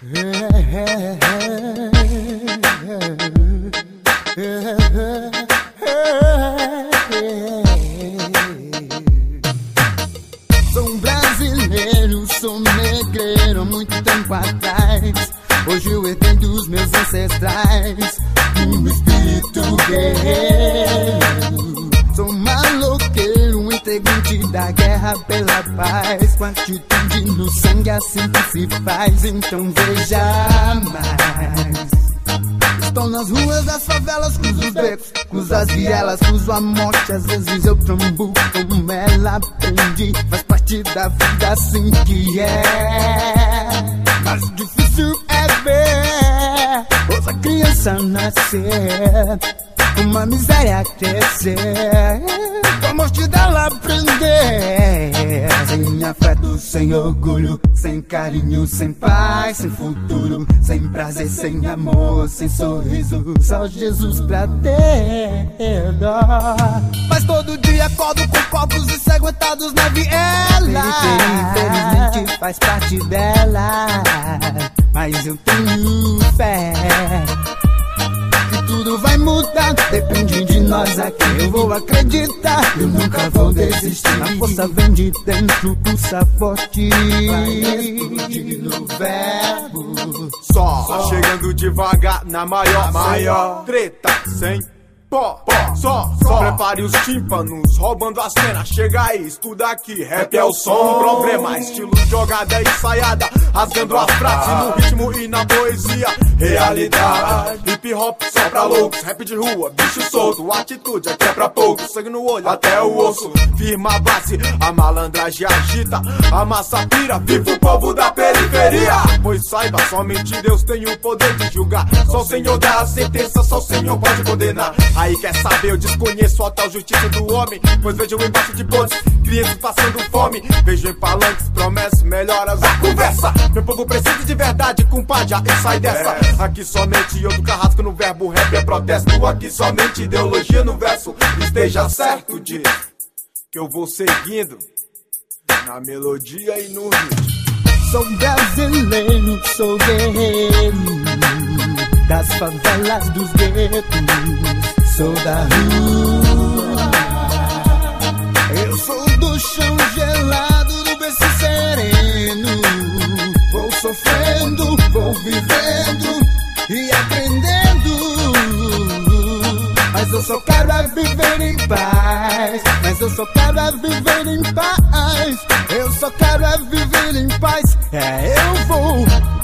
Sou brasileiro, sou negreiro muito tempo atrás. Hoje eu herdei dos meus ancestrais um espírito guerreiro. Guerra pela paz. Com atitude no sangue assim que se faz, então veja mais. Estou nas ruas das favelas, cruzo os becos, cruzo as vielas, cruzo a morte. Às vezes eu trombo como ela aprendi. Faz parte da vida assim que é. Mas difícil é ver outra criança nascer, uma miséria crescer, com a morte dela aprender. Sem afeto, sem orgulho, sem carinho, sem paz, sem futuro, sem prazer, sem amor, sem sorriso, só Jesus pra ter dó. Mas todo dia acordo com copos ensanguentados na viela. Infelizmente faz parte dela, mas eu tenho fé tudo vai mudar. Depende de nós aqui. Eu vou acreditar, eu nunca vou desistir. A força vem de dentro, pulsa forte. Vai explodir no verbo. Só, só chegando devagar na maior, maior treta, sem pó, pó, só, só. Prepare os tímpanos, roubando a cena. Chega aí, estuda aqui. Rap é o som, problema, estilo jogada ensaiada, rasgando as frases no ritmo e na poesia. Realidade, hip hop só pra loucos, rap de rua, bicho solto, atitude aqui é pra poucos, sangue no olho até o osso. Firma a base, a malandragem agita, a massa pira, viva o povo da periferia. Pois saiba, somente Deus tem o poder de julgar. Só o Senhor dá a sentença, só o Senhor pode condenar. Aí quer saber, eu desconheço a tal justiça do homem. Pois vejo embaixo de pontes, crianças passando fome. Vejo em palanques, promessas, melhoras a conversa. Meu povo precisa de verdade, compadre, e sai dessa. Aqui somente outro carrasco no verbo, rap é protesto. Aqui somente ideologia no verso. Esteja certo de que eu vou seguindo na melodia e no ritmo. Sou brasileiro, sou guerreiro favelas dos guetos. Sou da rua. Eu sou do chão gelado, do berço sereno. Vou sofrendo, vou vivendo e aprendendo. Mas eu só quero é viver em paz. Mas eu só quero é viver em paz. Eu só quero é viver em paz. É, eu vou